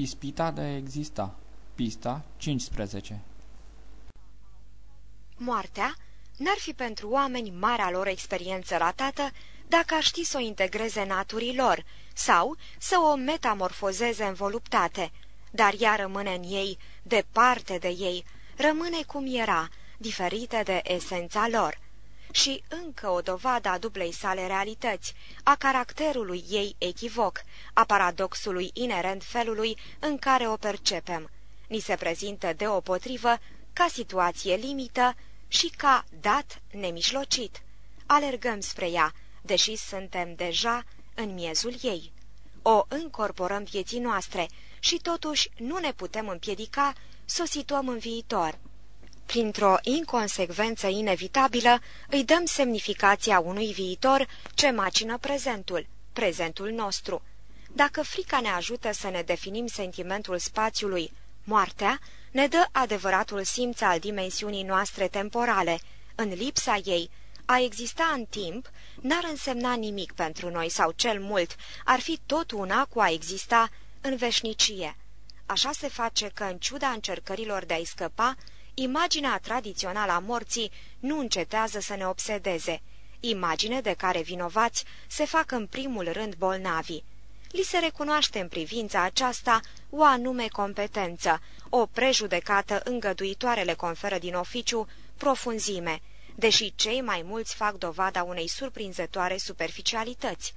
Ispita de a exista Pista 15 Moartea n-ar fi pentru oameni marea lor experiență ratată dacă ar ști să o integreze naturii lor sau să o metamorfozeze în voluptate, dar ea rămâne în ei, departe de ei, rămâne cum era, diferită de esența lor. Și încă o dovadă a dublei sale realități, a caracterului ei echivoc, a paradoxului inerent felului în care o percepem. Ni se prezintă deopotrivă ca situație limită și ca dat nemișlocit. Alergăm spre ea, deși suntem deja în miezul ei. O încorporăm vieții noastre și totuși nu ne putem împiedica să o situăm în viitor. Printr-o inconsecvență inevitabilă îi dăm semnificația unui viitor ce macină prezentul, prezentul nostru. Dacă frica ne ajută să ne definim sentimentul spațiului, moartea ne dă adevăratul simț al dimensiunii noastre temporale. În lipsa ei, a exista în timp n-ar însemna nimic pentru noi sau cel mult ar fi tot una cu a exista în veșnicie. Așa se face că, în ciuda încercărilor de a-i scăpa, imaginea tradițională a morții nu încetează să ne obsedeze, imagine de care vinovați se fac în primul rând bolnavii. Li se recunoaște în privința aceasta o anume competență, o prejudecată îngăduitoare le conferă din oficiu profunzime, deși cei mai mulți fac dovada unei surprinzătoare superficialități.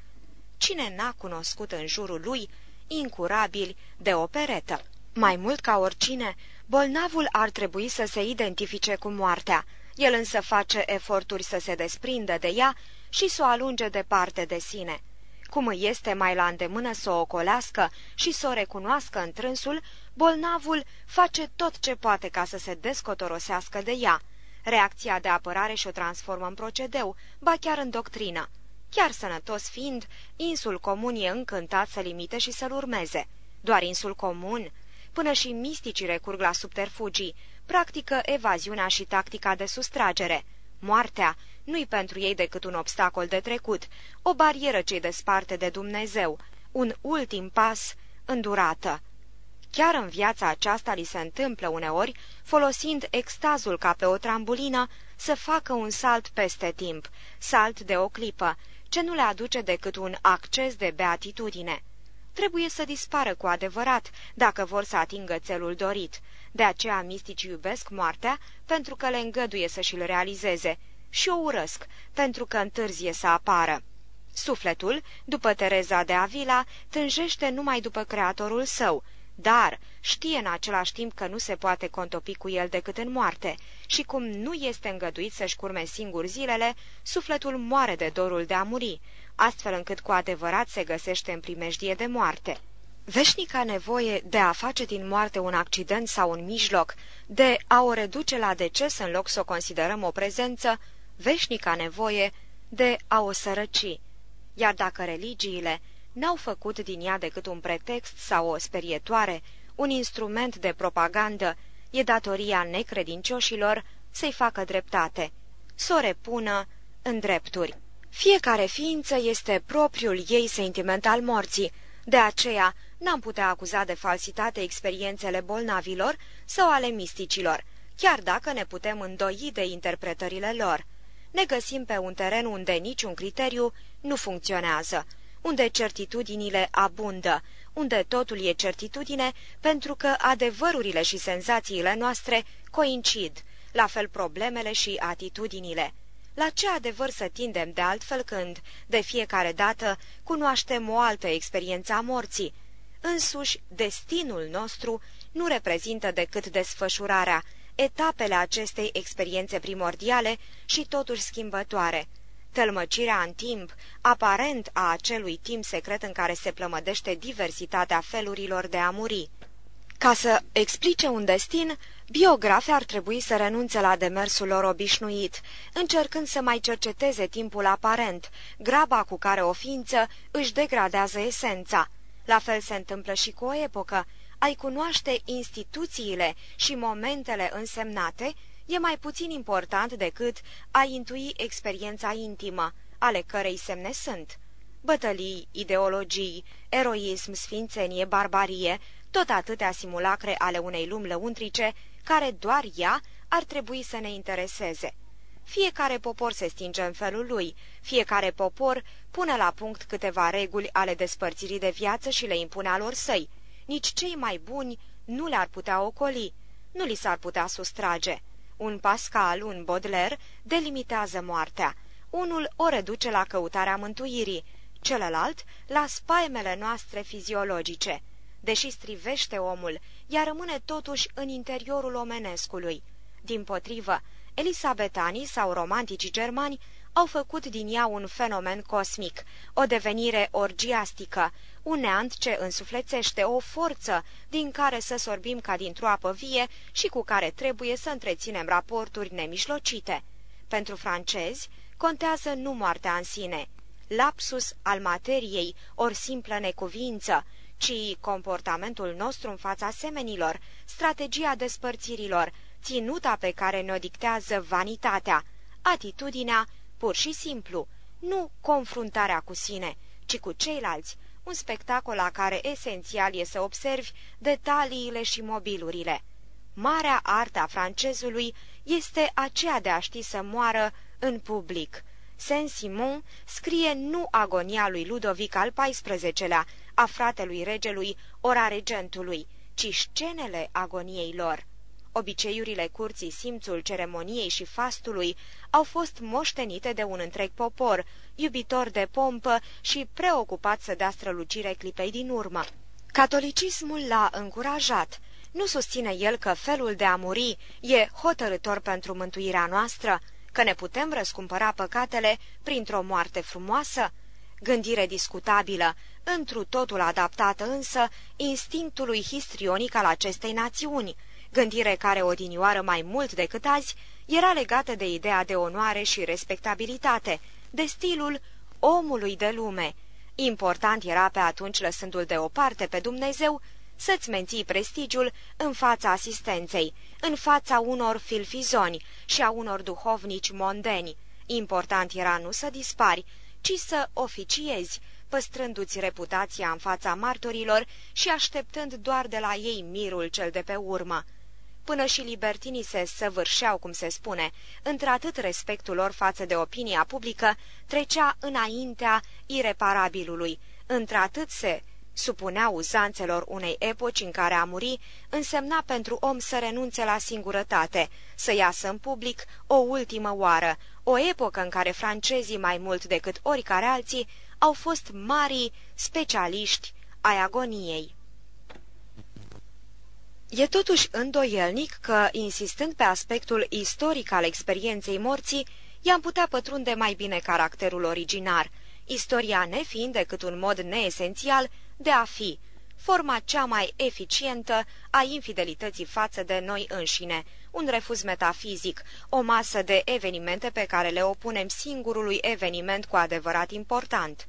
Cine n-a cunoscut în jurul lui incurabili de operetă? Mai mult ca oricine, bolnavul ar trebui să se identifice cu moartea, el însă face eforturi să se desprindă de ea și să o alunge departe de sine. Cum îi este mai la îndemână să o ocolească și să o recunoască în trânsul, bolnavul face tot ce poate ca să se descotorosească de ea. Reacția de apărare și-o transformă în procedeu, ba chiar în doctrină. Chiar sănătos fiind, insul comun e încântat să limite și să-l urmeze. Doar insul comun? Până și misticii recurg la subterfugii, practică evaziunea și tactica de sustragere. Moartea nu-i pentru ei decât un obstacol de trecut, o barieră ce desparte de Dumnezeu, un ultim pas îndurată. Chiar în viața aceasta li se întâmplă uneori, folosind extazul ca pe o trambulină, să facă un salt peste timp, salt de o clipă, ce nu le aduce decât un acces de beatitudine. Trebuie să dispară cu adevărat, dacă vor să atingă țelul dorit. De aceea misticii iubesc moartea, pentru că le îngăduie să și-l realizeze, și o urăsc, pentru că întârzie să apară. Sufletul, după Tereza de Avila, tânjește numai după creatorul său, dar știe în același timp că nu se poate contopi cu el decât în moarte și cum nu este îngăduit să-și curme singur zilele, sufletul moare de dorul de a muri, astfel încât cu adevărat se găsește în primejdie de moarte. Veșnica nevoie de a face din moarte un accident sau un mijloc, de a o reduce la deces în loc să o considerăm o prezență, veșnica nevoie de a o sărăci. Iar dacă religiile n-au făcut din ea decât un pretext sau o sperietoare, un instrument de propagandă, e datoria necredincioșilor să-i facă dreptate, să o repună în drepturi. Fiecare ființă este propriul ei sentiment al morții, de aceea n-am putea acuza de falsitate experiențele bolnavilor sau ale misticilor, chiar dacă ne putem îndoi de interpretările lor. Ne găsim pe un teren unde niciun criteriu nu funcționează, unde certitudinile abundă, unde totul e certitudine pentru că adevărurile și senzațiile noastre coincid, la fel problemele și atitudinile. La ce adevăr să tindem de altfel când, de fiecare dată, cunoaștem o altă experiență a morții? Însuși, destinul nostru nu reprezintă decât desfășurarea, etapele acestei experiențe primordiale și totuși schimbătoare. Tălmăcirea în timp, aparent a acelui timp secret în care se plămădește diversitatea felurilor de a muri. Ca să explice un destin, biografii ar trebui să renunțe la demersul lor obișnuit, încercând să mai cerceteze timpul aparent, graba cu care o ființă își degradează esența. La fel se întâmplă și cu o epocă. Ai cunoaște instituțiile și momentele însemnate e mai puțin important decât a intui experiența intimă, ale cărei semne sunt. Bătălii, ideologii, eroism, sfințenie, barbarie, tot atâtea simulacre ale unei lumi lăuntrice, care doar ea ar trebui să ne intereseze. Fiecare popor se stinge în felul lui, fiecare popor pune la punct câteva reguli ale despărțirii de viață și le impune alor săi. Nici cei mai buni nu le-ar putea ocoli, nu li s-ar putea sustrage. Un Pascal, un Baudelaire delimitează moartea. Unul o reduce la căutarea mântuirii, celălalt la spaimele noastre fiziologice. Deși strivește omul, ea rămâne totuși în interiorul omenescului. Din potrivă, elisabetanii sau romanticii germani au făcut din ea un fenomen cosmic, o devenire orgiastică, un neant ce însuflețește o forță din care să sorbim ca dintr-o apă vie și cu care trebuie să întreținem raporturi nemișlocite. Pentru francezi, contează nu moartea în sine, lapsus al materiei, ori simplă necuvință, ci comportamentul nostru în fața semenilor, strategia despărțirilor, ținuta pe care ne-o dictează vanitatea, atitudinea, pur și simplu, nu confruntarea cu sine, ci cu ceilalți, un spectacol la care esențial e să observi detaliile și mobilurile. Marea arta francezului este aceea de a ști să moară în public. Saint-Simon scrie nu agonia lui Ludovic al XIV-lea, a fratelui regelui, ora regentului, ci scenele agoniei lor. Obiceiurile curții, simțul ceremoniei și fastului au fost moștenite de un întreg popor, iubitor de pompă și preocupat să dea strălucire clipei din urmă. Catolicismul l-a încurajat. Nu susține el că felul de a muri e hotărător pentru mântuirea noastră, că ne putem răscumpăra păcatele printr-o moarte frumoasă? Gândire discutabilă, întru totul adaptată însă instinctului histrionic al acestei națiuni, gândire care odinioară mai mult decât azi era legată de ideea de onoare și respectabilitate, de stilul omului de lume. Important era pe atunci, lăsându-l deoparte pe Dumnezeu, să-ți menții prestigiul în fața asistenței, în fața unor filfizoni și a unor duhovnici mondeni. Important era nu să dispari, ci să oficiezi, păstrându-ți reputația în fața martorilor și așteptând doar de la ei mirul cel de pe urmă. Până și libertinii se săvârșeau, cum se spune, într-atât respectul lor față de opinia publică trecea înaintea ireparabilului, într-atât se supunea uzanțelor unei epoci în care a muri însemna pentru om să renunțe la singurătate, să iasă în public o ultimă oară, o epocă în care francezii mai mult decât oricare alții au fost mari specialiști ai agoniei. E totuși îndoielnic că, insistând pe aspectul istoric al experienței morții, i-am putea pătrunde mai bine caracterul originar, istoria nefiind decât un mod neesențial de a fi, forma cea mai eficientă a infidelității față de noi înșine, un refuz metafizic, o masă de evenimente pe care le opunem singurului eveniment cu adevărat important.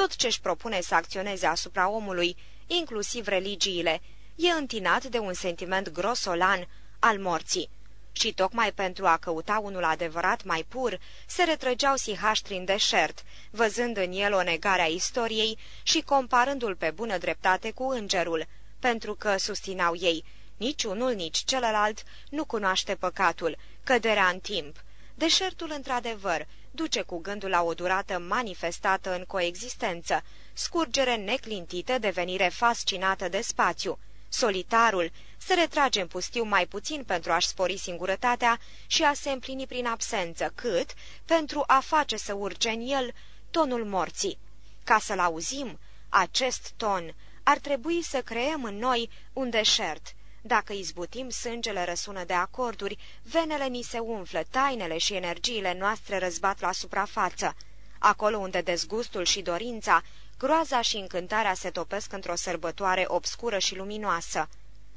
Tot ce-și propune să acționeze asupra omului, inclusiv religiile, e întinat de un sentiment grosolan al morții. Și tocmai pentru a căuta unul adevărat mai pur, se retrăgeau sihaștri în deșert, văzând în el o negare a istoriei și comparându-l pe bună dreptate cu îngerul, pentru că, susținau ei, nici unul, nici celălalt nu cunoaște păcatul, căderea în timp. Deșertul, într-adevăr, duce cu gândul la o durată manifestată în coexistență, scurgere neclintită, devenire fascinată de spațiu, Solitarul se retrage în pustiu mai puțin pentru a-și spori singurătatea și a se împlini prin absență, cât pentru a face să urce în el tonul morții. Ca să-l auzim, acest ton, ar trebui să creăm în noi un deșert. Dacă izbutim, sângele răsună de acorduri, venele ni se umflă, tainele și energiile noastre răzbat la suprafață. Acolo unde dezgustul și dorința Groaza și încântarea se topesc într-o sărbătoare obscură și luminoasă.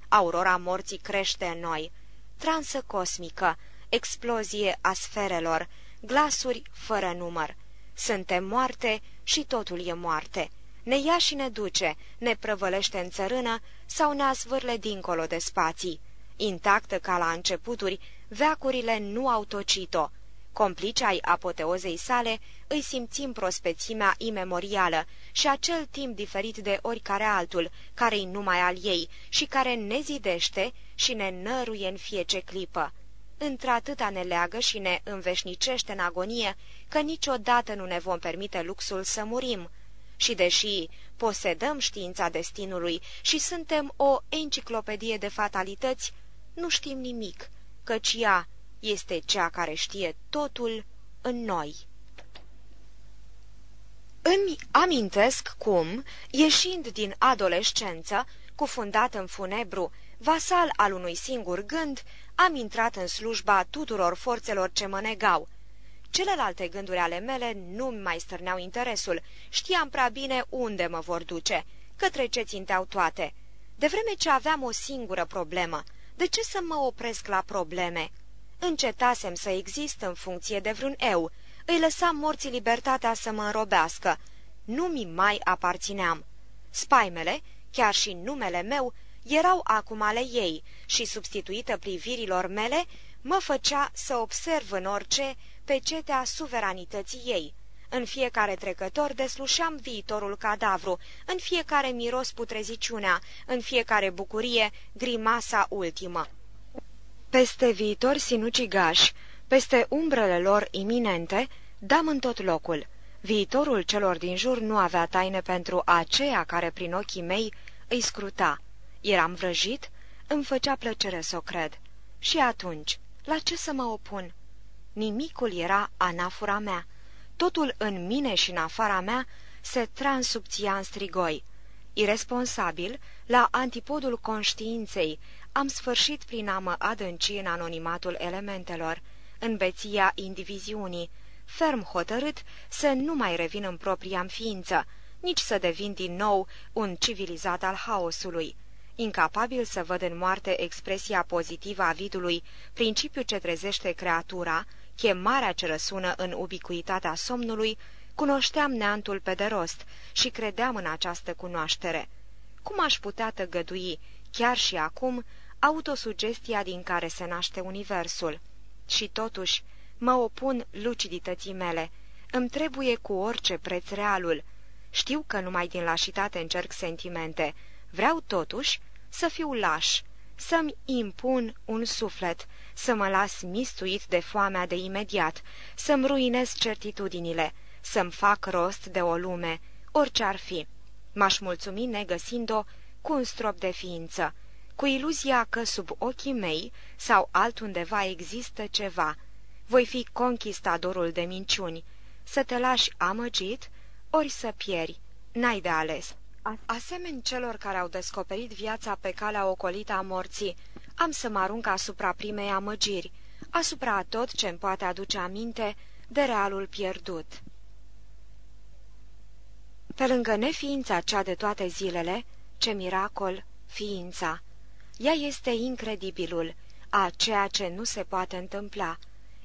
Aurora morții crește în noi. Transă cosmică, explozie a sferelor, glasuri fără număr. Suntem moarte și totul e moarte. Ne ia și ne duce, ne prăvălește în țărână sau ne asvârle dincolo de spații. Intactă ca la începuturi, veacurile nu au tocit-o. Complici ai apoteozei sale, îi simțim prospețimea imemorială și acel timp diferit de oricare altul, care-i numai al ei și care ne zidește și ne năruie în fiece clipă. Într-atâta ne leagă și ne înveșnicește în agonie, că niciodată nu ne vom permite luxul să murim. Și deși posedăm știința destinului și suntem o enciclopedie de fatalități, nu știm nimic, căci ea este cea care știe totul în noi. Îmi amintesc cum, ieșind din adolescență, cufundat în funebru, vasal al unui singur gând, am intrat în slujba tuturor forțelor ce mă negau. Celelalte gânduri ale mele nu-mi mai stârneau interesul, știam prea bine unde mă vor duce, către ce ținteau toate. De vreme ce aveam o singură problemă, de ce să mă opresc la probleme? Încetasem să exist în funcție de vreun eu, îi lăsam morții libertatea să mă înrobească. Nu mi mai aparțineam. Spaimele, chiar și numele meu, erau acum ale ei și, substituită privirilor mele, mă făcea să observ în orice pecetea suveranității ei. În fiecare trecător deslușeam viitorul cadavru, în fiecare miros putreziciunea, în fiecare bucurie grimasa ultimă. Peste viitor sinucigași, peste umbrele lor iminente, dam în tot locul. Viitorul celor din jur nu avea taine pentru aceea care prin ochii mei îi scruta. Eram vrăjit? Îmi făcea plăcere să o cred. Și atunci, la ce să mă opun? Nimicul era anafura mea. Totul în mine și în afara mea se transubția în strigoi. Irresponsabil, la antipodul conștiinței, am sfârșit prin a mă adânci în anonimatul elementelor, în beția indiviziunii, ferm hotărât să nu mai revin în propria ființă, nici să devin din nou un civilizat al haosului. Incapabil să văd în moarte expresia pozitivă a vidului, principiul ce trezește creatura, chemarea ce răsună în ubicuitatea somnului, cunoșteam neantul pe de rost și credeam în această cunoaștere. Cum aș putea tăgădui, chiar și acum, autosugestia din care se naște universul? Și totuși, mă opun lucidității mele. Îmi trebuie cu orice preț realul. Știu că numai din lașitate încerc sentimente. Vreau totuși să fiu laș, să-mi impun un suflet, să mă las mistuit de foamea de imediat, să-mi ruinez certitudinile, să-mi fac rost de o lume, orice ar fi. M-aș mulțumi negăsind-o cu un strop de ființă, cu iluzia că sub ochii mei sau altundeva există ceva. Voi fi conquistadorul de minciuni, să te lași amăgit, ori să pieri, n-ai de ales. Asemeni celor care au descoperit viața pe calea ocolită a morții, am să mă arunc asupra primei amăgiri, asupra tot ce îmi poate aduce aminte de realul pierdut. Pe lângă neființa cea de toate zilele, ce miracol, ființa. Ea este incredibilul, a ceea ce nu se poate întâmpla.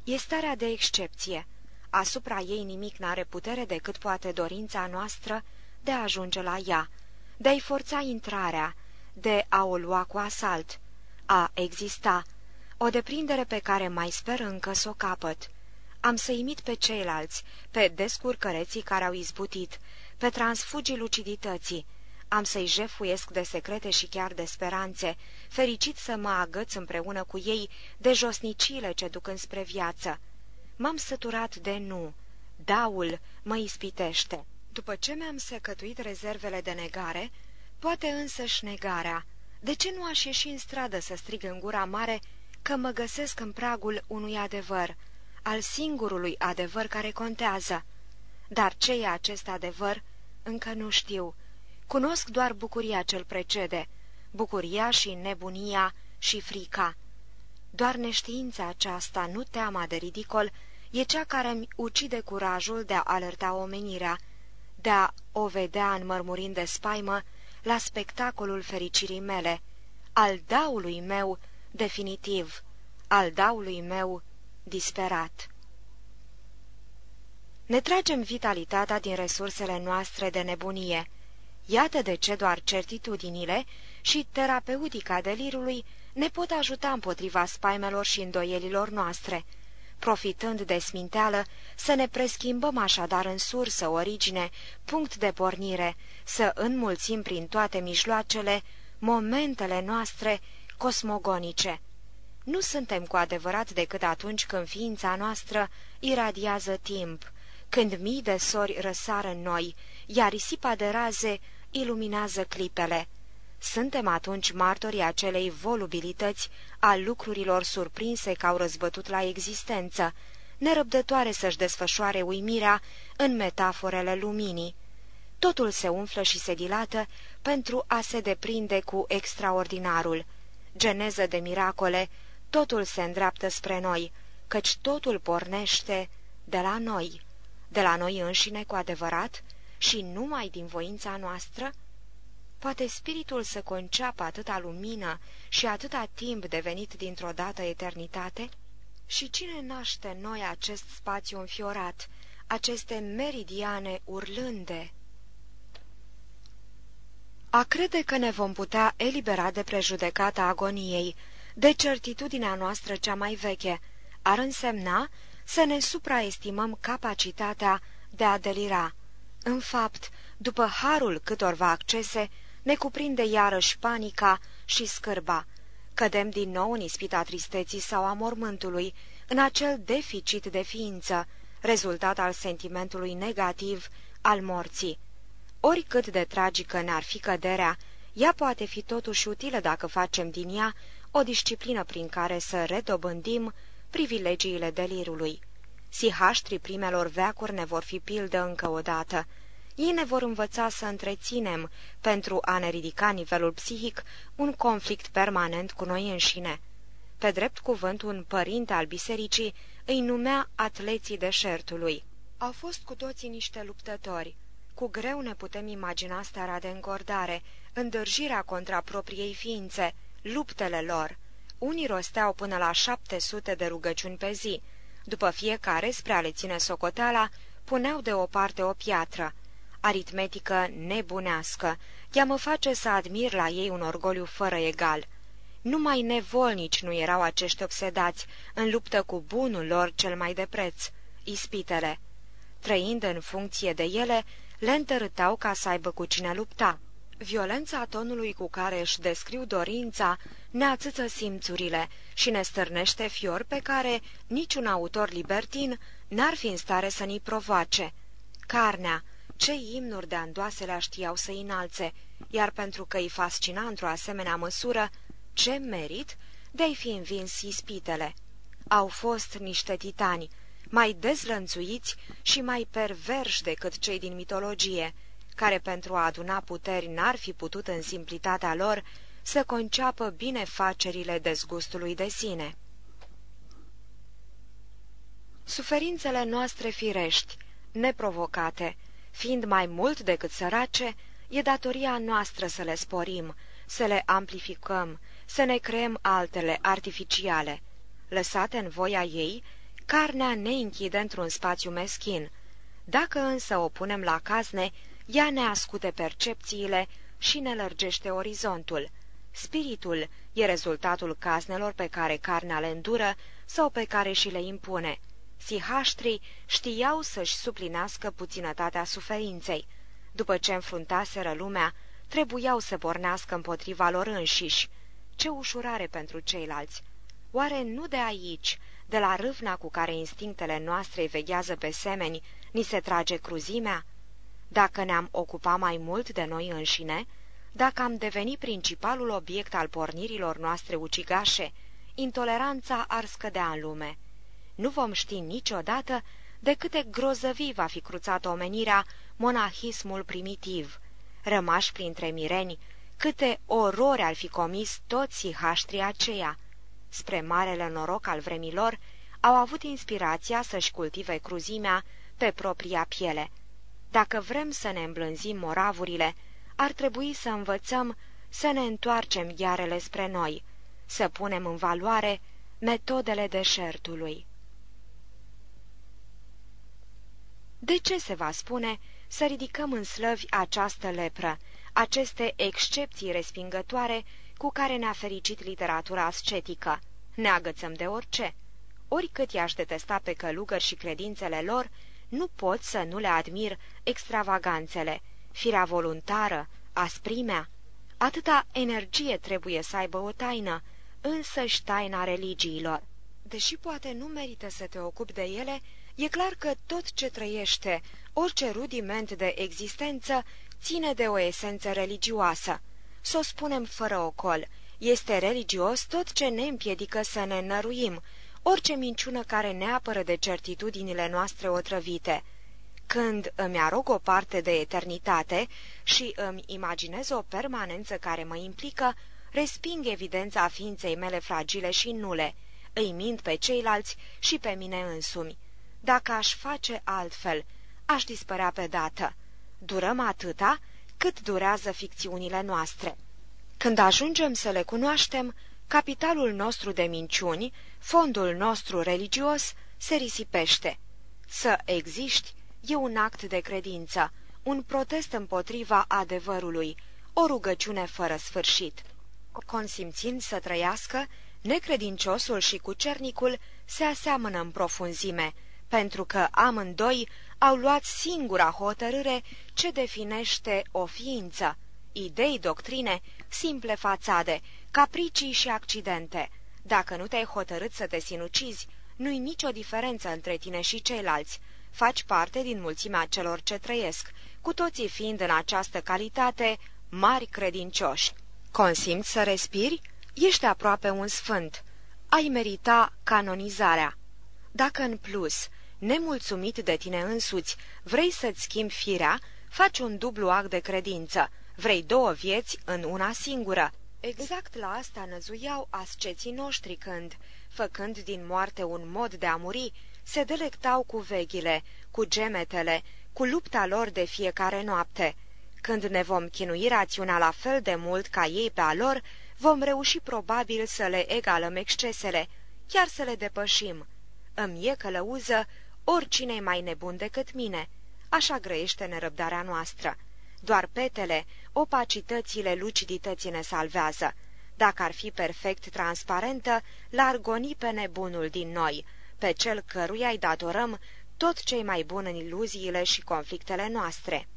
E starea de excepție. Asupra ei nimic n-are putere decât poate dorința noastră de a ajunge la ea, de a-i forța intrarea, de a o lua cu asalt, a exista, o deprindere pe care mai sper încă să o capăt. Am să imit pe ceilalți, pe descurcăreții care au izbutit, pe transfugii lucidității. Am să-i jefuiesc de secrete și chiar de speranțe, fericit să mă agăț împreună cu ei de josnicile ce duc înspre viață. M-am săturat de nu. Daul mă ispitește. După ce mi-am secătuit rezervele de negare, poate însăși negarea. De ce nu aș ieși în stradă să strig în gura mare că mă găsesc în pragul unui adevăr, al singurului adevăr care contează? Dar ce e acest adevăr? Încă nu știu. Cunosc doar bucuria ce-l precede, bucuria și nebunia și frica. Doar neștiința aceasta, nu teama de ridicol, e cea care îmi ucide curajul de a alerta omenirea, de a o vedea înmărmurind de spaimă la spectacolul fericirii mele, al daului meu definitiv, al daului meu disperat. Ne tragem vitalitatea din resursele noastre de nebunie. Iată de ce doar certitudinile și terapeutica delirului ne pot ajuta împotriva spaimelor și îndoielilor noastre, profitând de sminteală, să ne preschimbăm așadar în sursă, origine, punct de pornire, să înmulțim prin toate mijloacele momentele noastre cosmogonice. Nu suntem cu adevărat decât atunci când ființa noastră iradiază timp, când mii de sori răsară în noi, iar risipa de raze iluminează clipele. Suntem atunci martorii acelei volubilități a lucrurilor surprinse că au răzbătut la existență, nerăbdătoare să-și desfășoare uimirea în metaforele luminii. Totul se umflă și se dilată pentru a se deprinde cu extraordinarul. Geneză de miracole, totul se îndreaptă spre noi, căci totul pornește de la noi, de la noi înșine cu adevărat și numai din voința noastră? Poate spiritul să conceapă atâta lumină și atâta timp devenit dintr-o dată eternitate? Și cine naște noi acest spațiu înfiorat, aceste meridiane urlânde? A crede că ne vom putea elibera de prejudecata agoniei, de certitudinea noastră cea mai veche, ar însemna să ne supraestimăm capacitatea de a delira. În fapt, după harul câtorva accese, ne cuprinde iarăși panica și scârba. Cădem din nou în ispita tristeții sau a mormântului, în acel deficit de ființă, rezultat al sentimentului negativ al morții. Oricât de tragică ne-ar fi căderea, ea poate fi totuși utilă dacă facem din ea o disciplină prin care să redobândim privilegiile delirului. Sihaștrii primelor veacuri ne vor fi pildă încă o dată. Ei ne vor învăța să întreținem, pentru a ne ridica nivelul psihic, un conflict permanent cu noi înșine. Pe drept cuvânt, un părinte al bisericii îi numea atleții deșertului. Au fost cu toții niște luptători. Cu greu ne putem imagina starea de încordare, îndârjirea contra propriei ființe, luptele lor. Unii rosteau până la șapte sute de rugăciuni pe zi. După fiecare, spre a le ține socoteala, puneau deoparte o piatră. Aritmetică nebunească, ea mă face să admir la ei un orgoliu fără egal. Numai nevolnici nu erau acești obsedați, în luptă cu bunul lor cel mai de preț, ispitele. Trăind în funcție de ele, le întărâtau ca să aibă cu cine lupta. Violența tonului cu care își descriu dorința ne ațâță simțurile și ne stârnește fior pe care niciun autor libertin n-ar fi în stare să ni provoace. Carnea, ce imnuri de andoasele știau să înalțe, iar pentru că îi fascina într-o asemenea măsură, ce merit de-ai fi învins ispitele. Au fost niște titani, mai dezlănțuiți și mai perverși decât cei din mitologie, care pentru a aduna puteri n-ar fi putut în simplitatea lor să conceapă binefacerile dezgustului de sine. Suferințele noastre firești, neprovocate, fiind mai mult decât sărace, e datoria noastră să le sporim, să le amplificăm, să ne creăm altele artificiale. Lăsate în voia ei, carnea ne închide într-un spațiu meschin. Dacă însă o punem la cazne, ea ne ascute percepțiile și ne lărgește orizontul. Spiritul e rezultatul caznelor pe care carnea le îndură sau pe care și le impune. Sihaștrii știau să-și suplinească puținătatea suferinței. După ce înfruntaseră lumea, trebuiau să pornească împotriva lor înșiși. Ce ușurare pentru ceilalți! Oare nu de aici, de la râvna cu care instinctele noastre veghează pe semeni, ni se trage cruzimea? Dacă ne-am ocupat mai mult de noi înșine, dacă am devenit principalul obiect al pornirilor noastre ucigașe, intoleranța ar scădea în lume. Nu vom ști niciodată de câte grozăvii va fi cruțat omenirea monahismul primitiv. Rămași printre mireni, câte orori ar fi comis toți haștrii aceia. Spre marele noroc al vremilor, au avut inspirația să-și cultive cruzimea pe propria piele. Dacă vrem să ne îmblânzim moravurile, ar trebui să învățăm să ne întoarcem ghearele spre noi, să punem în valoare metodele deșertului. De ce se va spune să ridicăm în slăvi această lepră, aceste excepții respingătoare cu care ne-a fericit literatura ascetică? Ne agățăm de orice. oricât i-aș detesta pe călugări și credințele lor, nu pot să nu le admir extravaganțele, firea voluntară, asprimea. Atâta energie trebuie să aibă o taină, însăși taina religiilor. Deși poate nu merită să te ocupi de ele, e clar că tot ce trăiește, orice rudiment de existență, ține de o esență religioasă. Să o spunem fără ocol, este religios tot ce ne împiedică să ne năruim, orice minciună care ne apără de certitudinile noastre otrăvite. Când îmi arog o parte de eternitate și îmi imaginez o permanență care mă implică, resping evidența ființei mele fragile și nule, îi mint pe ceilalți și pe mine însumi. Dacă aș face altfel, aș dispărea pe dată. Durăm atâta cât durează ficțiunile noastre. Când ajungem să le cunoaștem, capitalul nostru de minciuni, fondul nostru religios, se risipește. Să existi e un act de credință, un protest împotriva adevărului, o rugăciune fără sfârșit. Consimțind să trăiască, necredinciosul și cucernicul se aseamănă în profunzime, pentru că amândoi au luat singura hotărâre ce definește o ființă, idei, doctrine, simple fațade, capricii și accidente. Dacă nu te-ai hotărât să te sinucizi, nu-i nicio diferență între tine și ceilalți. Faci parte din mulțimea celor ce trăiesc, cu toții fiind în această calitate mari credincioși. Consimți să respiri? Ești aproape un sfânt. Ai merita canonizarea. Dacă în plus, nemulțumit de tine însuți, vrei să-ți schimbi firea, faci un dublu act de credință. Vrei două vieți în una singură. Exact la asta năzuiau asceții noștri când, făcând din moarte un mod de a muri, se delectau cu veghile, cu gemetele, cu lupta lor de fiecare noapte. Când ne vom chinui rațiunea la fel de mult ca ei pe a lor, vom reuși probabil să le egalăm excesele, chiar să le depășim. Îmi e călăuză oricine mai nebun decât mine. Așa grăiește nerăbdarea noastră. Doar petele, opacitățile lucidității ne salvează. Dacă ar fi perfect transparentă, l-ar goni pe nebunul din noi, pe cel căruia îi datorăm tot cei mai bun în iluziile și conflictele noastre.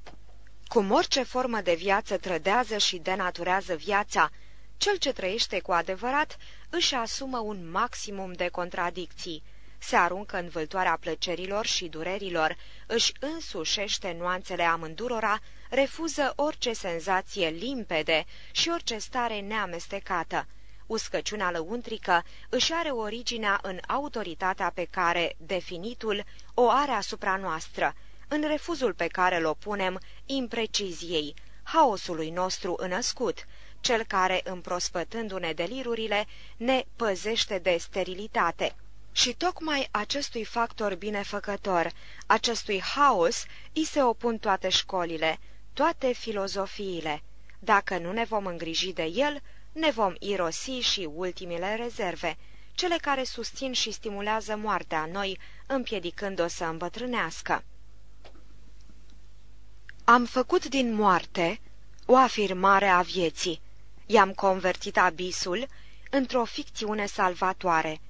Cum orice formă de viață trădează și denaturează viața, cel ce trăiește cu adevărat își asumă un maximum de contradicții, se aruncă în vâltoarea plăcerilor și durerilor, își însușește nuanțele amândurora, refuză orice senzație limpede și orice stare neamestecată. Uscăciunea lăuntrică își are originea în autoritatea pe care definitul o are asupra noastră, în refuzul pe care îl opunem impreciziei, haosului nostru înăscut, cel care, împrospătându-ne delirurile, ne păzește de sterilitate. Și tocmai acestui factor binefăcător, acestui haos, îi se opun toate școlile, toate filozofiile. Dacă nu ne vom îngriji de el, ne vom irosi și ultimile rezerve, cele care susțin și stimulează moartea noi, împiedicând-o să îmbătrânească. Am făcut din moarte o afirmare a vieții. I-am convertit abisul într-o ficțiune salvatoare.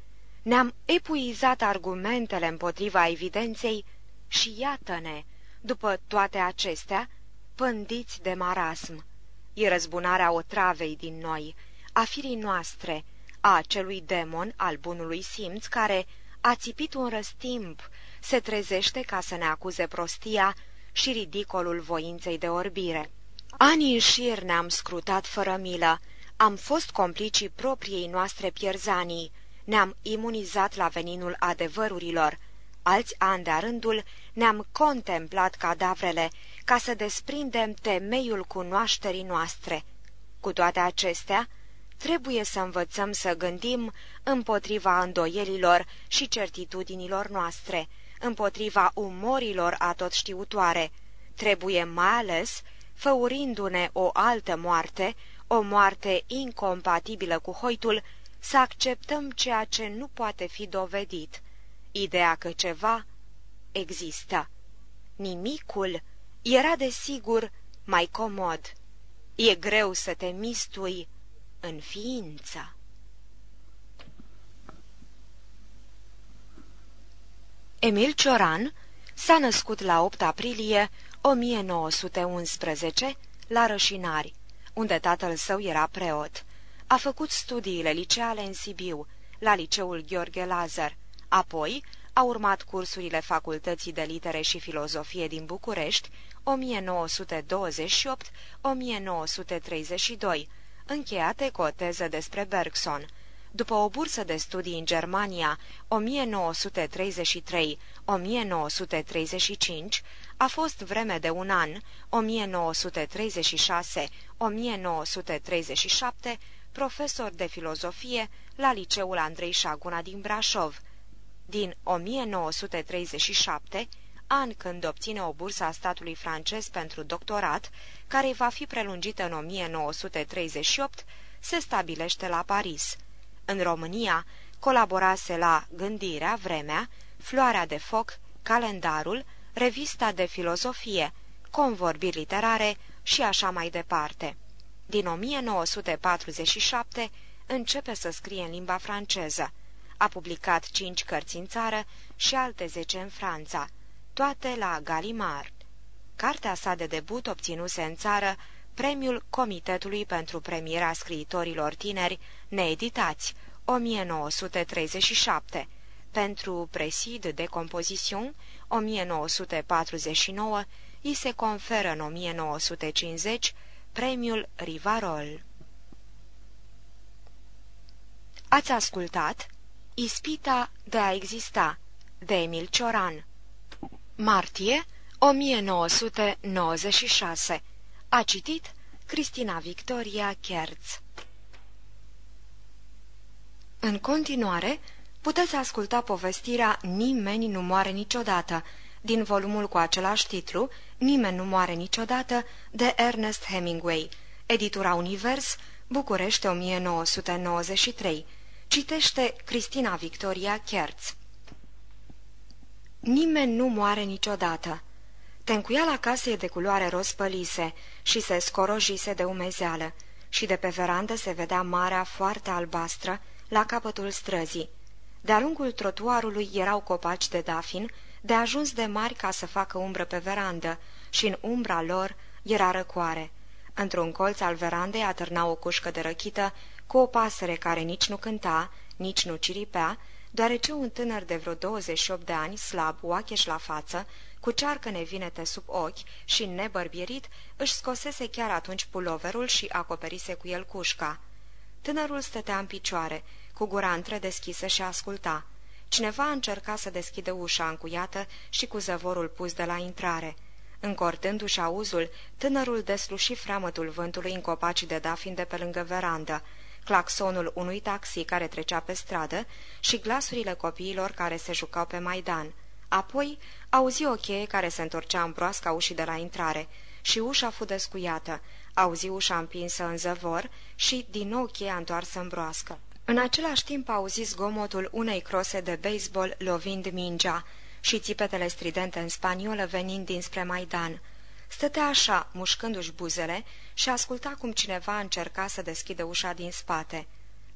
Ne-am epuizat argumentele împotriva evidenței și iată-ne, după toate acestea, pândiți de marasm. E răzbunarea otravei din noi, a firii noastre, a acelui demon al bunului simț care a țipit un răstimp, se trezește ca să ne acuze prostia și ridicolul voinței de orbire. Anii în șir ne-am scrutat fără milă, am fost complicii propriei noastre pierzanii, ne-am imunizat la veninul adevărurilor, alți ani de rândul ne-am contemplat cadavrele ca să desprindem temeiul cunoașterii noastre. Cu toate acestea, trebuie să învățăm să gândim împotriva îndoielilor și certitudinilor noastre, împotriva umorilor atotștiutoare. Trebuie mai ales, făurindu-ne o altă moarte, o moarte incompatibilă cu hoitul, să acceptăm ceea ce nu poate fi dovedit, ideea că ceva există. Nimicul era desigur mai comod. E greu să te mistui în ființă. Emil Cioran s-a născut la 8 aprilie 1911 la Rășinari, unde tatăl său era preot. A făcut studiile liceale în Sibiu, la liceul Gheorghe Lazar. Apoi a urmat cursurile Facultății de Litere și Filozofie din București, 1928-1932, încheiate cu o teză despre Bergson. După o bursă de studii în Germania, 1933-1935, a fost vreme de un an, 1936-1937, profesor de filozofie la Liceul Andrei Șaguna din Brașov. Din 1937, an când obține o bursă a statului francez pentru doctorat, care va fi prelungită în 1938, se stabilește la Paris. În România, colaborase la Gândirea, Vremea, Floarea de Foc, Calendarul, Revista de Filozofie, Convorbiri Literare și așa mai departe. Din 1947 începe să scrie în limba franceză. A publicat cinci cărți în țară și alte zece în Franța, toate la Galimard. Cartea sa de debut obținuse în țară premiul Comitetului pentru Premiera Scriitorilor Tineri needitați, 1937, pentru Presid de Composition, 1949, îi se conferă în 1950 premiul Rivarol. Ați ascultat Ispita de a exista de Emil Cioran. Martie 1996 A citit Cristina Victoria Kerz În continuare, puteți asculta povestirea Nimeni nu moare niciodată, din volumul cu același titlu, Nimeni nu moare niciodată, de Ernest Hemingway, editura Univers, București 1993. Citește Cristina Victoria Kerz. Nimeni nu moare niciodată. Tencuiala casei de culoare roz pălise și se scorojise de umezeală și de pe verandă se vedea marea foarte albastră la capătul străzii. De-a lungul trotuarului erau copaci de dafin, de ajuns de mari ca să facă umbră pe verandă, și în umbra lor era răcoare. Într-un colț al verandei atârna o cușcă de răchită cu o pasăre care nici nu cânta, nici nu ciripea, deoarece un tânăr de vreo 28 de ani, slab, oacheș la față, cu cearcă nevinete sub ochi și nebărbierit, își scosese chiar atunci puloverul și acoperise cu el cușca. Tânărul stătea în picioare, cu gura întredeschisă și asculta. Cineva încerca să deschidă ușa încuiată și cu zăvorul pus de la intrare. Încordându-și auzul, tânărul desluși freamătul vântului în copacii de dafin de pe lângă verandă, claxonul unui taxi care trecea pe stradă și glasurile copiilor care se jucau pe Maidan. Apoi auzi o cheie care se întorcea în broasca ușii de la intrare și ușa fu descuiată, auzi ușa împinsă în zăvor și din nou cheia întoarsă în broască. În același timp auzi zgomotul unei crose de baseball lovind mingea și țipetele stridente în spaniolă venind dinspre Maidan. Stătea așa, mușcându-și buzele, și asculta cum cineva încerca să deschidă ușa din spate.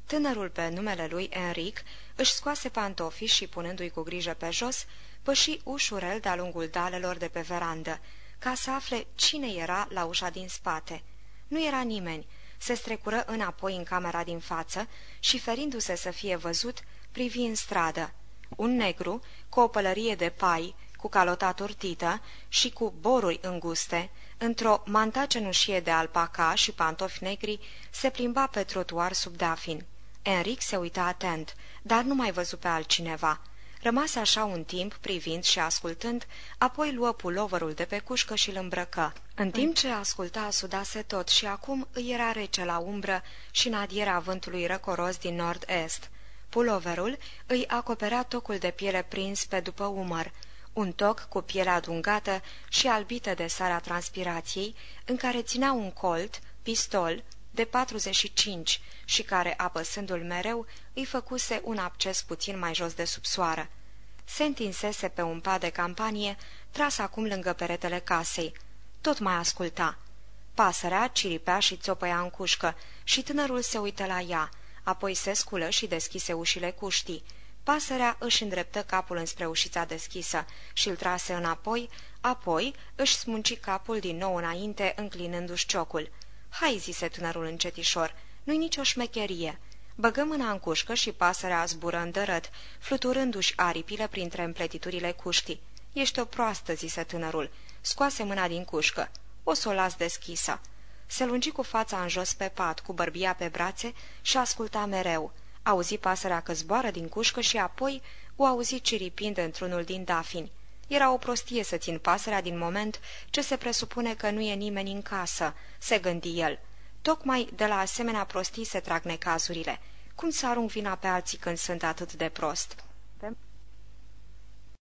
Tânărul pe numele lui Enric își scoase pantofii și, punându-i cu grijă pe jos, păși ușurel de-a lungul dalelor de pe verandă, ca să afle cine era la ușa din spate. Nu era nimeni, se strecură înapoi în camera din față și, ferindu-se să fie văzut, privi în stradă. Un negru, cu o pălărie de pai, cu calota turtită și cu boruri înguste, într-o manta cenușie de alpaca și pantofi negri, se plimba pe trotuar sub dafin. Enric se uita atent, dar nu mai văzu pe altcineva. Rămase așa un timp, privind și ascultând, apoi luă pulovărul de pe cușcă și îl îmbrăcă. În timp ce asculta, sudase tot și acum îi era rece la umbră și în adierea vântului răcoros din nord-est. Puloverul îi acoperea tocul de piele prins pe după umăr, un toc cu piele adungată și albită de sarea transpirației, în care ținea un colt, pistol, de 45 și care, apăsându-l mereu, îi făcuse un acces puțin mai jos de sub soară. Se întinsese pe un pad de campanie, tras acum lângă peretele casei. Tot mai asculta. Pasărea ciripea și țopăia în cușcă și tânărul se uită la ea, apoi se sculă și deschise ușile cuștii. Pasărea își îndreptă capul înspre ușița deschisă și îl trase înapoi, apoi își smunci capul din nou înainte, înclinându-și ciocul. Hai, zise tânărul încetișor, nu-i nicio șmecherie." Băgă mâna în cușcă și pasărea zbură îndărăt, fluturându-și aripile printre împletiturile cuștii. Ești o proastă," zise tânărul. Scoase mâna din cușcă. O să o las deschisă." Se lungi cu fața în jos pe pat, cu bărbia pe brațe și asculta mereu. Auzi pasărea că zboară din cușcă și apoi o auzi ciripind într-unul din dafini. Era o prostie să țin pasărea din moment ce se presupune că nu e nimeni în casă, se gândi el. Tocmai de la asemenea prostii se trag necazurile. Cum să arunc vina pe alții când sunt atât de prost?"